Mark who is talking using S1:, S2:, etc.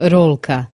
S1: rolka.